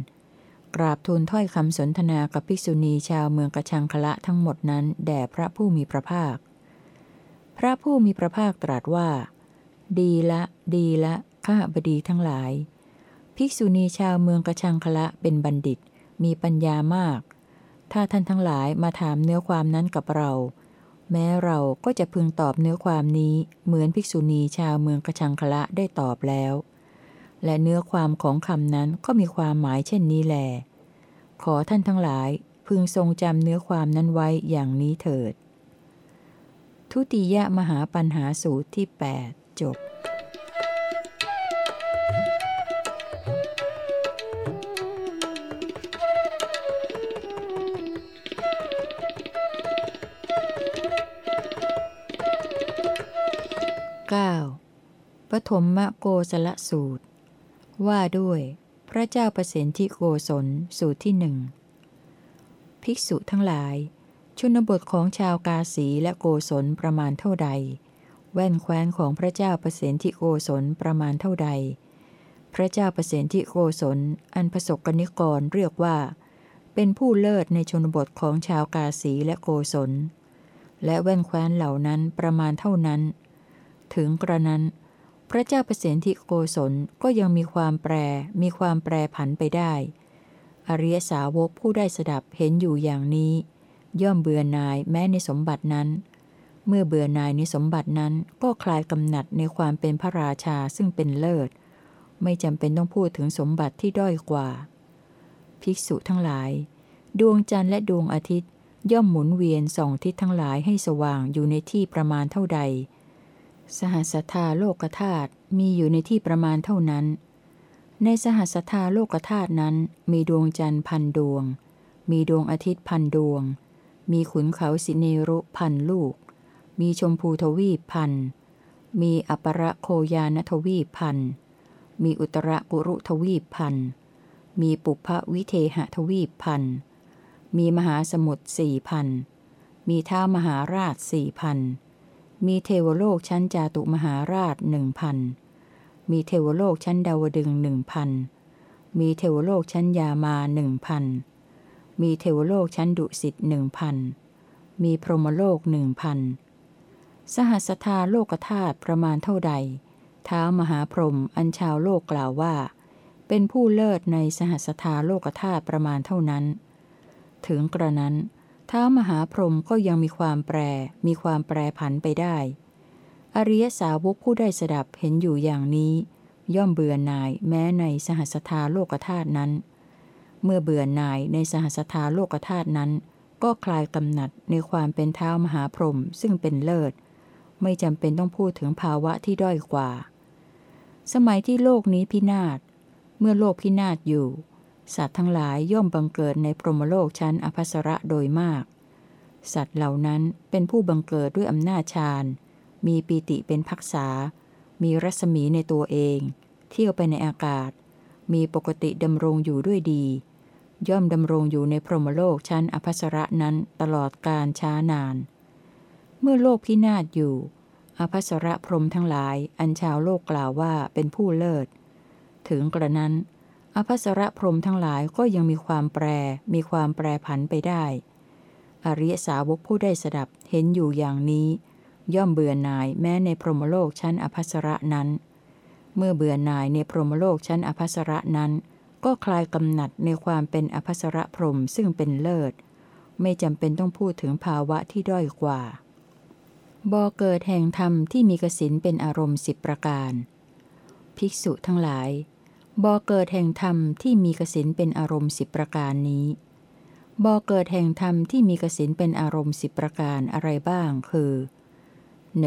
กราบทูลถ้อยคำสนทนากับภิกษุณีชาวเมืองกระชังคละทั้งหมดนั้นแด่พระผู้มีพระภาค พระผู้มีพระภาคตรัสว่า ดีละ ดีละ ข้าบดีทั้งหลาย ภิกษุณีชาวเมืองกระชังคละเป็นบัณฑิต มีปัญญามาก ถ้าท่านทั้งหลายมาถามเนื้อความนั้นกับเรา แม้เราก็จะพึงตอบเนื้อความนี้เหมือนภิกษุณีชาวเมืองกระชังคละได้ตอบแล้ว และเนื้อความของคำนั้นก็มีความหมายเช่นนี้แล ขอท่านทั้งหลายพึงทรงจำเนื้อความนั้นไว้อย่างนี้เถิด ทุติยมหาปัญหาสูตรที่ 8 จบ 9. ปฐมมโกสละสูตร ว่าด้วย พระเจ้าประสิทธิโกศลสูตรที่หนึ่งภิกษุทั้งหลาย ชนบทของชาวกาสีและโกศลประมาณเท่าใด แว่นแคว้นของพระเจ้าประสิทธิโกศลประมาณเท่าใด พระเจ้าประสิทธิโกศลอันประสบกนิกรเรียกว่า เป็นผู้เลิศในชนบทของชาวกาสีและโกศลและแว่นแคว้นเหล่านั้นประมาณเท่านั้น ถึงกระนั้น พระเจ้าเปรตทิโกศลก็ยังมีความแปร มีความแปรผันไปได้ อริยสาวกผู้ได้สดับเห็นอยู่อย่างนี้ ย่อมเบื่อนายแม้ในสมบัตินั้น เมื่อเบื่อนายในสมบัตินั้นก็คลายกำหนัดในความเป็นพระราชาซึ่งเป็นเลิศ ไม่จำเป็นต้องพูดถึงสมบัติที่ด้อยกว่า ภิกษุทั้งหลาย ดวงจันทร์และดวงอาทิตย์ย่อมหมุนเวียนส่องทิศทั้งหลายให้สว่างอยู่ในที่ประมาณเท่าใด สหัสธาโลกธาตุมีอยู่ในที่ประมาณเท่านั้น ในสหัสธาโลกธาตุนั้น มีดวงจันทร์พันดวง มีดวงอาทิตย์พันดวง มีขุนเขาสิเนรุพันลูก มีชมพูทวีปพัน มีอัปรโคยานทวีปพัน มีอุตรกุรุทวีปพัน มีปุพวิเทหทวีปพัน มีมหาสมุทรสี่พัน มีท้ามหาราชสี่พัน มีเทวโลกชั้นจาตุมหาราชหนึ่งพัน มีเทวโลกชั้นดาวดึงหนึ่งพัน มีเทวโลกชั้นยามาหนึ่งพัน มีเทวโลกชั้นดุสิตหนึ่งพัน มีพรหมโลกหนึ่งพัน สหัสธาโลกธาตุประมาณเท่าใด เท้ามหาพรหมอันชาวโลกกล่าวว่า เป็นผู้เลิศในสหัสธาโลกธาตุประมาณเท่านั้น ถึงกระนั้น ท้ามหาพรหมก็ยังมีความแปร มีความแปรผันไปได้ อริยสาวกผู้ได้สดับเห็นอยู่อย่างนี้ ย่อมเบื่อหน่ายแม้ในสหัสธาโลกธาตุนั้น เมื่อเบื่อหน่ายในสหัสธาโลกธาตุนั้น ก็คลายกำหนัดในความเป็นเท้ามหาพรหมซึ่งเป็นเลิศ ไม่จำเป็นต้องพูดถึงภาวะที่ด้อยกว่า สมัยที่โลกนี้พินาศ เมื่อโลกพินาศอยู่ สัตว์ทั้งหลายย่อมบังเกิดในพรหมโลกชั้นอภัสระโดยมาก สัตว์เหล่านั้นเป็นผู้บังเกิดด้วยอำนาจฌาน มีปีติเป็นพักษา มีรัศมีในตัวเอง เที่ยวไปในอากาศ มีปกติดำรงอยู่ด้วยดี ย่อมดำรงอยู่ในพรหมโลกชั้นอภัสระนั้นตลอดการช้านาน เมื่อโลกพินาศอยู่ อภัสระพรหมทั้งหลาย อันชาวโลกกล่าวว่าเป็นผู้เลิศ ถึงกระนั้น อภัสรพรมทั้งหลายก็ยังมีความแปร มีความแปรผันไปได้ อริยสาวกผู้ได้สดับเห็นอยู่อย่างนี้ ย่อมเบื่อหน่ายแม้ในพรหมโลกชั้นอภัสระนั้น เมื่อเบื่อหน่ายในพรหมโลกชั้นอภัสระนั้น ก็คลายกำหนัดในความเป็นอภัสรพรมซึ่งเป็นเลิศ ไม่จำเป็นต้องพูดถึงภาวะที่ด้อยกว่าบ่อเกิดแห่งธรรมที่มีกสินเป็นอารมณ์สิบประการ ภิกษุทั้งหลาย บ่อเกิดแห่งธรรมที่มีกสินเป็นอารมณ์สิบประการนี้บ่อเกิดแห่งธรรมที่มีกสินเป็นอารมณ์สิบประการอะไรบ้าง คือ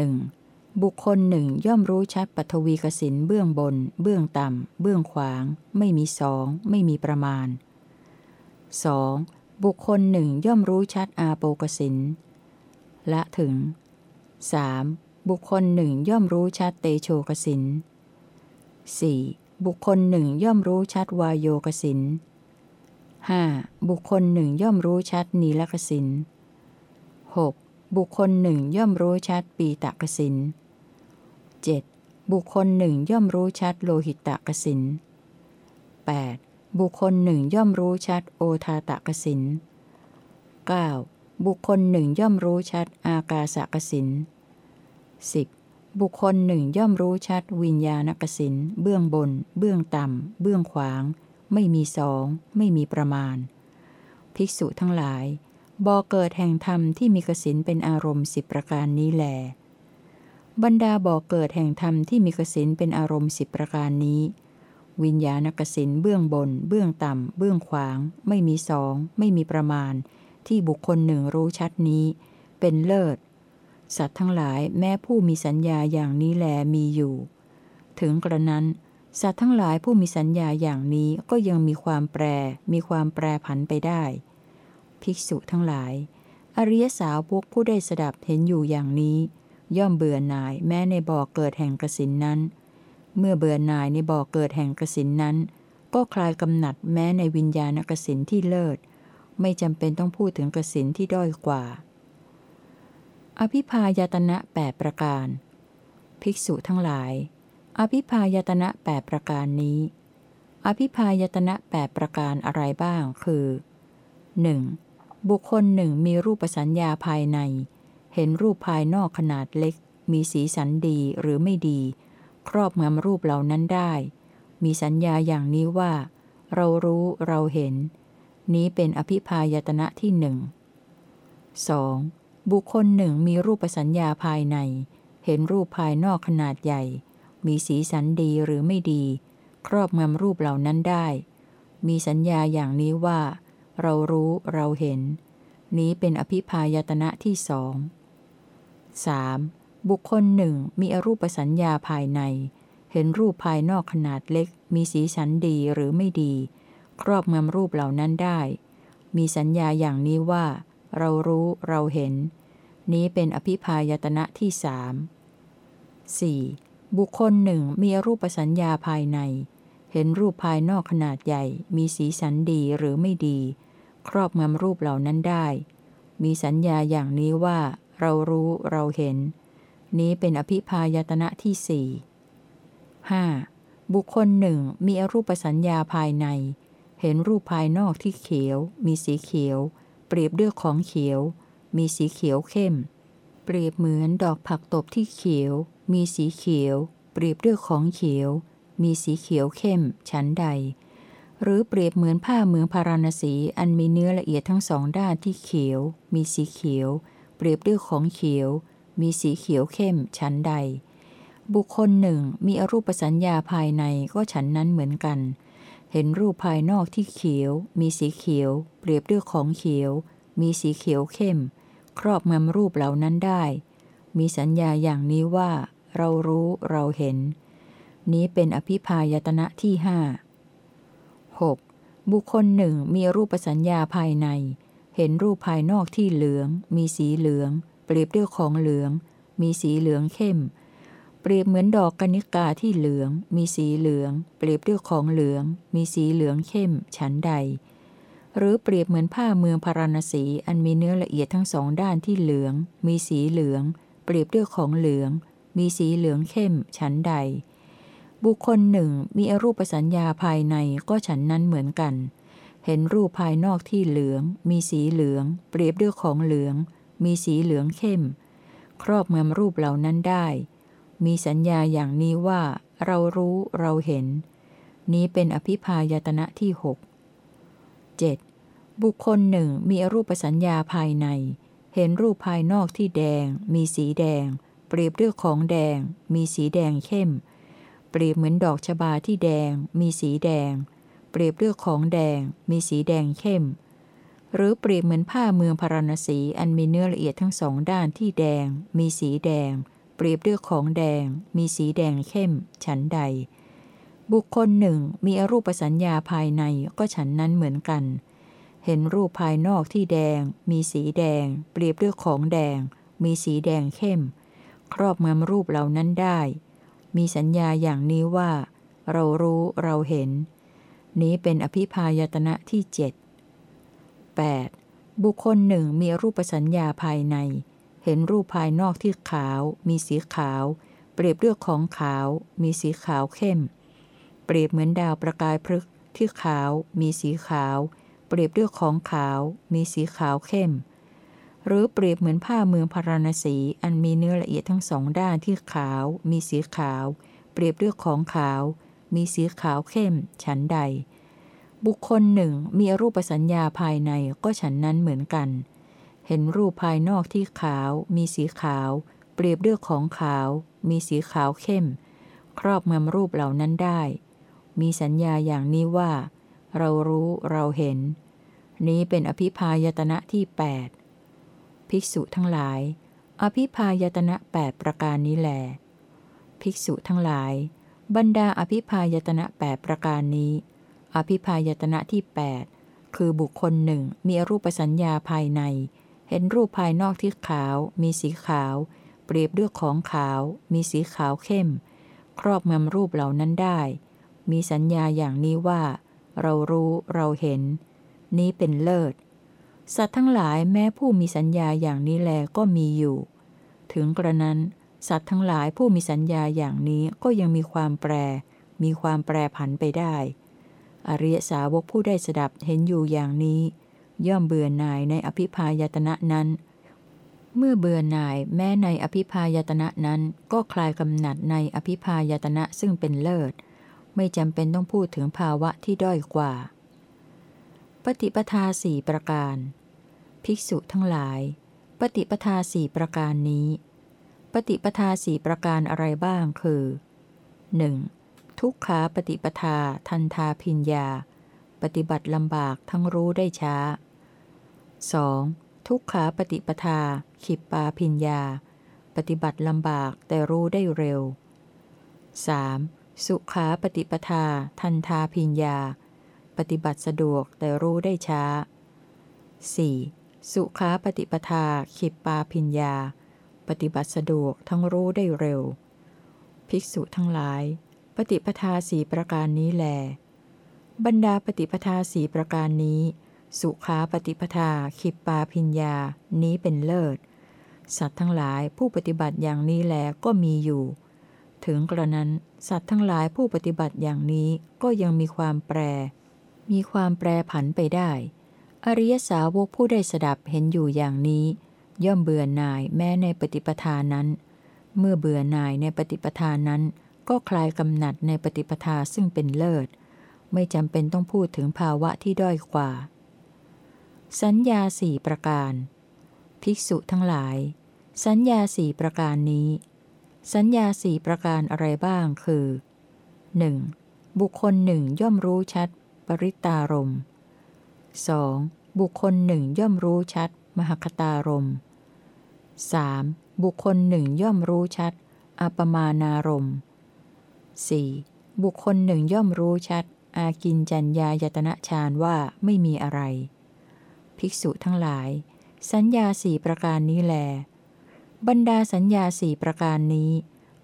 1. บุคคลหนึ่งย่อมรู้ชัดปัทวีกสินเบื้องบน เบื้องต่ำ เบื้องขวาง ไม่มีสอง ไม่มีประมาณ 2. บุคคลหนึ่งย่อมรู้ชัดอาโปกสินละถึง 3. บุคคลหนึ่งย่อมรู้ชัดเตโชกสิน 4. บุคคลหนึ่งย่อมรู้ชัดวายโยกสิน 5. บุคคลหนึ่งย่อมรู้ชัดนีลกสิน 6. บุคคลหนึ่งย่อมรู้ชัดปีตะกสิน 7. บุคคลหนึ่งย่อมรู้ชัดโลหิตตะกสิน 8. บุคคลหนึ่งย่อมรู้ชัดโอทาตะกสิน 9. บุคคลหนึ่งย่อมรู้ชัดอากาสะกสิน 10. บุ บุคคลหนึ่งย่อมรู้ชัดวิญญาณกสินเบื้องบน เบื้องต่ำ เบื้องขวาง ไม่มีสอง ไม่มีประมาณ ภิกษุทั้งหลายบ่อเกิดแห่งธรรมที่มีกสินเป็นอารมณ์สิบประการนี้แหลบรรดาบ่อเกิดแห่งธรรมที่มีกสินเป็นอารมณ์สิบประการนี้ วิญญาณกสินเบื้องบน เบื้องต่ำ เบื้องขวาง ไม่มีสอง ไม่มีประมาณ ที่บุคคลหนึ่งรู้ชัดนี้ เป็นเลิศ สัตว์ทั้งหลายแม้ผู้มีสัญญาอย่างนี้แลมีอยู่ ถึงกระนั้น สัตว์ทั้งหลายผู้มีสัญญาอย่างนี้ก็ยังมีความแปร มีความแปรผันไปได้ ภิกษุทั้งหลาย อริยสาวพวกผู้ได้สดับเห็นอยู่อย่างนี้ ย่อมเบื่อหน่ายแม้ในบ่อเกิดแห่งกสินนั้น เมื่อเบื่อหน่ายในบ่อเกิดแห่งกสินนั้น ก็คลายกำหนัดแม้ในวิญญาณกสินที่เลิศ ไม่จำเป็นต้องพูดถึงกสินที่ด้อยกว่า อภิพายตนะแปประการ ภิกษุทั้งหลาย อภิพายตนะแปประการนี้ อภิพายตนะแปประการอะไรบ้าง คือ 1. บุคคลหนึ่งมีรูปสัญญาภายใน เห็นรูปภายนอกขนาดเล็ก มีสีสันดีหรือไม่ดี ครอบงำรูปเหล่านั้นได้ มีสัญญาอย่างนี้ว่า เรารู้เราเห็น นี้เป็นอภิพายตนะที่หนึ่ง 2. บุคคลหนึ่งมีรูปสัญญาภายใน เห็นรูปภายนอกขนาดใหญ่ มีสีสันดีหรือไม่ดี ครอบงำรูปเหล่านั้นได้ มีสัญญาอย่างนี้ว่า เรารู้เราเห็น นี้เป็นอภิพายตนะที่สอง 3. บุคคลหนึ่งมีอรูปสัญญาภายใน เห็นรูปภายนอกขนาดเล็ก มีสีสันดีหรือไม่ดี ครอบงำรูปเหล่านั้นได้ มีสัญญาอย่างนี้ว่า เรารู้เราเห็น นี้เป็นอภิพายตนะที่สาม 4. บุคคลหนึ่งมีรูปสัญญาภายใน เห็นรูปภายนอกขนาดใหญ่ มีสีสันดีหรือไม่ดี ครอบงำรูปเหล่านั้นได้ มีสัญญาอย่างนี้ว่า เรารู้เราเห็น นี้เป็นอภิพายตนะที่สี่ห้าบุคคลหนึ่งมีรูปสัญญาภายใน เห็นรูปภายนอกที่เขียว มีสีเขียว เปรียบด้วยของเขียว มีสีเขียวเข้ม เปรียบเหมือนดอกผักตบที่เขียว มีสีเขียว เปรียบด้วยของเขียว มีสีเขียวเข้ม ชั้นใด หรือเปรียบเหมือนผ้าเมืองพาราณสีอันมีเนื้อละเอียดทั้งสองด้านที่เขียว มีสีเขียว เปรียบด้วยของเขียว มีสีเขียวเข้ม ชั้นใดบุคคลหนึ่งมีอรูปสัญญาภายในก็ฉันนั้นเหมือนกัน เห็นรูปภายนอกที่เขียว มีสีเขียว เปรียบด้วยของเขียว มีสีเขียวเข้ม ครอบงำรูปเหล่านั้นได้ มีสัญญาอย่างนี้ว่า เรารู้เราเห็น นี้เป็นอภิพายตนะที่ห้า 6. บุคคลหนึ่งมีรูปสัญญาภายใน เห็นรูปภายนอกที่เหลือง มีสีเหลือง เปรียบด้วยของเหลือง มีสีเหลืองเข้มเรียบเหมือนดอกกนิกาที่เหลือง มีสีเหลือง เปรียบด้วยของเหลือง มีสีเหลืองเข้ม ฉันใด หรือเปรียบเหมือนผ้าเมืองพาราณสีอันมีเนื้อละเอียดทั้งสองด้านที่เหลือง มีสีเหลือง เปรียบด้วยของเหลือง มีสีเหลืองเข้ม ฉันใด บุคคลหนึ่งมีอรูปสัญญาภายในก็ฉันนั้นเหมือนกัน เห็นรูปภายนอกที่เหลือง มีสีเหลือง เปรียบด้วยของเหลือง มีสีเหลืองเข้ม ครอบงำรูปเหล่านั้นได้ มีสัญญาอย่างนี้ว่า เรารู้เราเห็น นี้เป็นอภิพายตนะที่หก 7. บุคคลหนึ่งมีรูปสัญญาภายใน เห็นรูปภายนอกที่แดง มีสีแดง เปรียบด้วยของแดง มีสีแดงเข้ม เปรียบเหมือนดอกชบาที่แดง มีสีแดง เปรียบด้วยของแดง มีสีแดงเข้ม หรือเปรียบเหมือนผ้าเมืองพาราณสีอันมีเนื้อละเอียดทั้งสองด้านที่แดง มีสีแดง เปรียบด้วยของแดง มีสีแดงเข้ม ฉันใด บุคคลหนึ่งมีอรูปสัญญาภายในก็ฉันนั้นเหมือนกัน เห็นรูปภายนอกที่แดง มีสีแดง เปรียบด้วยของแดง มีสีแดงเข้ม ครอบงำรูปเหล่านั้นได้ มีสัญญาอย่างนี้ว่า เรารู้เราเห็น นี้เป็นอภิพายตนะที่เจ็ด 8. บุคคลหนึ่งมีรูปสัญญาภายใน เห็นรูปภายนอกที่ขาว มีสีขาว เปรียบด้วยของขาว มีสีขาวเข้ม เปรียบเหมือนดาวประกายพฤกษ์ที่ขาว มีสีขาว เปรียบด้วยของขาว มีสีขาวเข้ม หรือเปรียบเหมือนผ้าเมืองพาราณสีอันมีเนื้อละเอียดทั้งสองด้านที่ขาว มีสีขาว เปรียบด้วยของขาว มีสีขาวเข้ม ฉันใด บุคคลหนึ่งมีรูปสัญญาภายในก็ฉันนั้นเหมือนกัน เห็นรูปภายนอกที่ขาว มีสีขาว เปรียบด้วยของขาว มีสีขาวเข้ม ครอบงำรูปเหล่านั้นได้ มีสัญญาอย่างนี้ว่า เรารู้เราเห็น นี้เป็นอภิพายตนะที่ 8 ภิกษุทั้งหลาย อภิพายตนะ 8 ประการนี้แหลภิกษุทั้งหลาย บรรดาอภิพายตนะ 8 ประการนี้ อภิพายตนะที่ 8 คือบุคคลหนึ่งมีรูปสัญญาภายใน เห็นรูปภายนอกที่ขาว มีสีขาว เปรียบด้วยของขาว มีสีขาวเข้ม ครอบงำรูปเหล่านั้นได้ มีสัญญาอย่างนี้ว่า เรารู้เราเห็น นี้เป็นเลิศ สัตว์ทั้งหลายแม้ผู้มีสัญญาอย่างนี้แลก็มีอยู่ ถึงกระนั้น สัตว์ทั้งหลายผู้มีสัญญาอย่างนี้ก็ยังมีความแปร มีความแปรผันไปได้ อริยสาวกผู้ได้สดับเห็นอยู่อย่างนี้ ย่อมเบื่อหน่ายในอภิพายตนะนั้น เมื่อเบื่อหน่ายแม้ในอภิพายตนะนั้น ก็คลายกำหนัดในอภิพายตนะซึ่งเป็นเลิศ ไม่จำเป็นต้องพูดถึงภาวะที่ด้อยกว่า ปฏิปทาสี่ประการ ภิกษุทั้งหลาย ปฏิปทาสี่ประการนี้ ปฏิปทาสี่ประการอะไรบ้างคือ 1. ทุกขาปฏิปทาทันทาพิญญา ปฏิบัติลำบากทั้งรู้ได้ช้า 2. ทุกขาปฏิปทา ขิปปาพิญญา ปฏิบัติลำบากแต่รู้ได้เร็ว 3. สุขาปฏิปทา ทันทาพิญญา ปฏิบัติสะดวกแต่รู้ได้ช้า 4. สุขาปฏิปทา ขิปปาพิญญา ปฏิบัติสะดวกทั้งรู้ได้เร็ว ภิกษุทั้งหลาย ปฏิปทาสีประการนี้แล บรรดาปฏิปทาสีประการนี้ สุขาปฏิปทาขิปปาพิญญา นี้เป็นเลิศ สัตว์ทั้งหลายผู้ปฏิบัติอย่างนี้แลก็มีอยู่ ถึงกระนั้น สัตว์ทั้งหลายผู้ปฏิบัติอย่างนี้ก็ยังมีความแปร มีความแปรผันไปได้ อริยสาวกผู้ได้สดับเห็นอยู่อย่างนี้ ย่อมเบื่อหน่ายแม้ในปฏิปทานั้น เมื่อเบื่อหน่ายในปฏิปทานั้น ก็คลายกำหนัดในปฏิปทาซึ่งเป็นเลิศ ไม่จำเป็นต้องพูดถึงภาวะที่ด้อยกว่า สัญญาสี่ประการ ภิกษุทั้งหลาย สัญญาสี่ประการนี้ สัญญาสี่ประการอะไรบ้างคือ 1. บุคคลหนึ่งย่อมรู้ชัด ปริตารม 2. บุคคลหนึ่งย่อมรู้ชัด มหคตารม 3. บุคคลหนึ่งย่อมรู้ชัด อปมานารม 4. บุคคลหนึ่งย่อมรู้ชัด อากินจัญญายตนะฌานว่าไม่มีอะไร ภิกษุทั้งหลาย สัญญาสี่ประการนี้แล บรรดาสัญญาสี่ประการนี้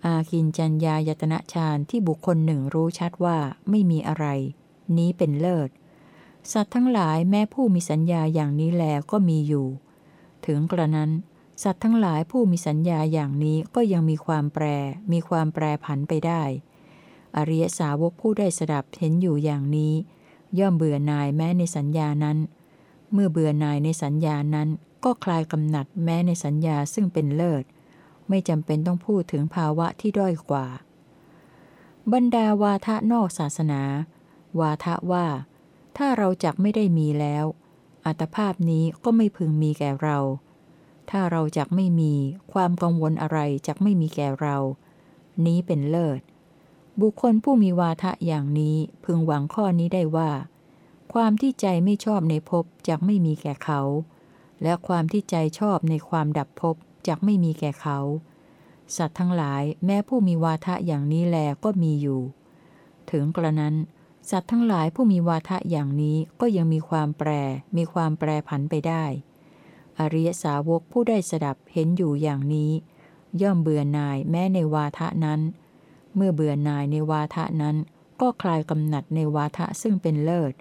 อากินจัญญายตนะฌานที่บุคคลหนึ่งรู้ชัดว่าไม่มีอะไร นี้เป็นเลิศ สัตว์ทั้งหลายแม้ผู้มีสัญญาอย่างนี้แลก็มีอยู่ ถึงกระนั้น สัตว์ทั้งหลายผู้มีสัญญาอย่างนี้ก็ยังมีความแปร มีความแปรผันไปได้ อริยสาวกผู้ได้สดับเห็นอยู่อย่างนี้ ย่อมเบื่อหน่ายแม้ในสัญญานั้น เมื่อเบื่อหน่ายในสัญญานั้นก็คลายกำหนัดแม้ในสัญญาซึ่งเป็นเลิศ ไม่จำเป็นต้องพูดถึงภาวะที่ด้อยกว่า บรรดาวาทะนอกศาสนา วาทะว่า ถ้าเราจักไม่ได้มีแล้ว อัตภาพนี้ก็ไม่พึงมีแก่เรา ถ้าเราจักไม่มีความกังวลอะไรจักไม่มีแก่เรา นี้เป็นเลิศ บุคคลผู้มีวาทะอย่างนี้พึงหวังข้อนี้ได้ว่า ความที่ใจไม่ชอบในภพจักไม่มีแก่เขา และความที่ใจชอบในความดับภพจักไม่มีแก่เขา สัตว์ทั้งหลายแม้ผู้มีวาทะอย่างนี้แลก็มีอยู่ ถึงกระนั้น สัตว์ทั้งหลายผู้มีวาทะอย่างนี้ก็ยังมีความแปร มีความแปรผันไปได้ อริยสาวกผู้ได้สดับเห็นอยู่อย่างนี้ ย่อมเบื่อหน่ายแม้ในวาทะนั้น เมื่อเบื่อหน่ายในวาทะนั้น ก็คลายกำหนัดในวาทะซึ่งเป็นเลิศ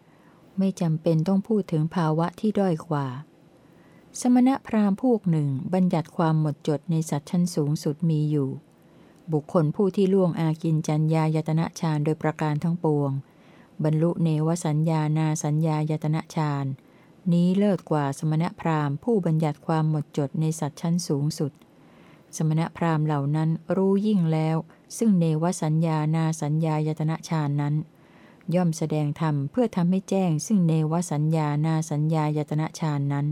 ไม่จำเป็นต้องพูดถึงภาวะที่ด้อยกว่า สมณพราหมณ์พวกหนึ่งบัญญัติความหมดจดในสัตว์ชั้นสูงสุดมีอยู่ บุคคลผู้ที่ล่วงอากินจัญญายตนะฌานโดยประการทั้งปวง บรรลุเนวสัญญานาสัญญายตนะฌานนี้เลิศกว่าสมณพราหมณ์ผู้บัญญัติความหมดจดในสัตว์ชั้นสูงสุด สมณพราหมณ์เหล่านั้นรู้ยิ่งแล้ว ซึ่งเนวสัญญานาสัญญายตนะฌานนั้น ย่อมแสดงธรรมเพื่อทำให้แจ้ง ซึ่งเนวสัญญานาสัญญายตนะฌานนั้น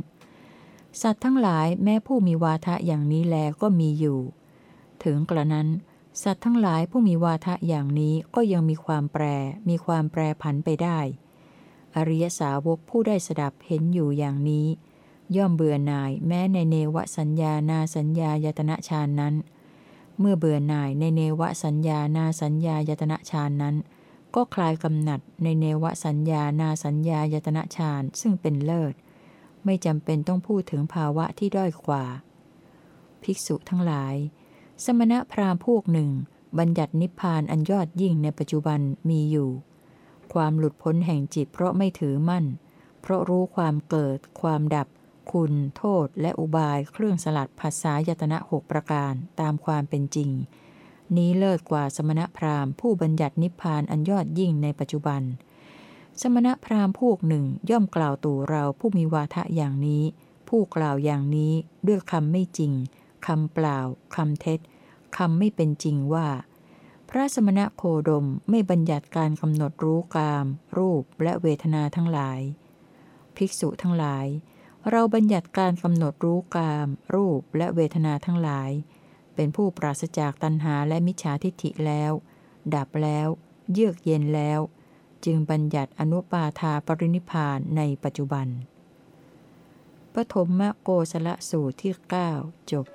สัตว์ทั้งหลายแม้ผู้มีวาทะอย่างนี้แลก็มีอยู่ ถึงกระนั้น สัตว์ทั้งหลายผู้มีวาทะอย่างนี้ก็ยังมีความแปร มีความแปรผันไปได้ อริยสาวกผู้ได้สดับเห็นอยู่อย่างนี้ ย่อมเบื่อหน่ายแม้ในเนวสัญญานาสัญญายตนะฌานนั้น เมื่อเบื่อหน่ายในเนวสัญญานาสัญญายตนะฌานนั้น ก็คลายกำหนัดในเนวสัญญานาสัญญายตนะฌานซึ่งเป็นเลิศ ไม่จำเป็นต้องพูดถึงภาวะที่ด้อยกว่า ภิกษุทั้งหลาย สมณะพราหมณ์พวกหนึ่ง บัญญัตินิพพานอันยอดยิ่งในปัจจุบันมีอยู่ ความหลุดพ้นแห่งจิตเพราะไม่ถือมั่น เพราะรู้ความเกิด ความดับ คุณ โทษ และอุบายเครื่องสลัดภาษายตนะหกประการตามความเป็นจริง นี้เลิศกว่าสมณพราหมณ์ผู้บัญญัตินิพพานอันยอดยิ่งในปัจจุบัน สมณพราหมณ์พวกหนึ่งย่อมกล่าวตู่เราผู้มีวาทะอย่างนี้ ผู้กล่าวอย่างนี้ด้วยคำไม่จริงคำเปล่าคำเท็จคำไม่เป็นจริงว่า พระสมณะโคดมไม่บัญญัติการกำหนดรู้กาม รูปและเวทนาทั้งหลาย ภิกษุทั้งหลาย เราบัญญัติการกำหนดรู้กาม รูปและเวทนาทั้งหลาย เป็นผู้ปราศจากตัณหาและมิจฉาทิฏฐิแล้ว ดับแล้ว เยือกเย็นแล้ว จึงบัญญัติอนุปาทาปรินิพานในปัจจุบันปฐมมโกศลสูตรที่ 9 จบ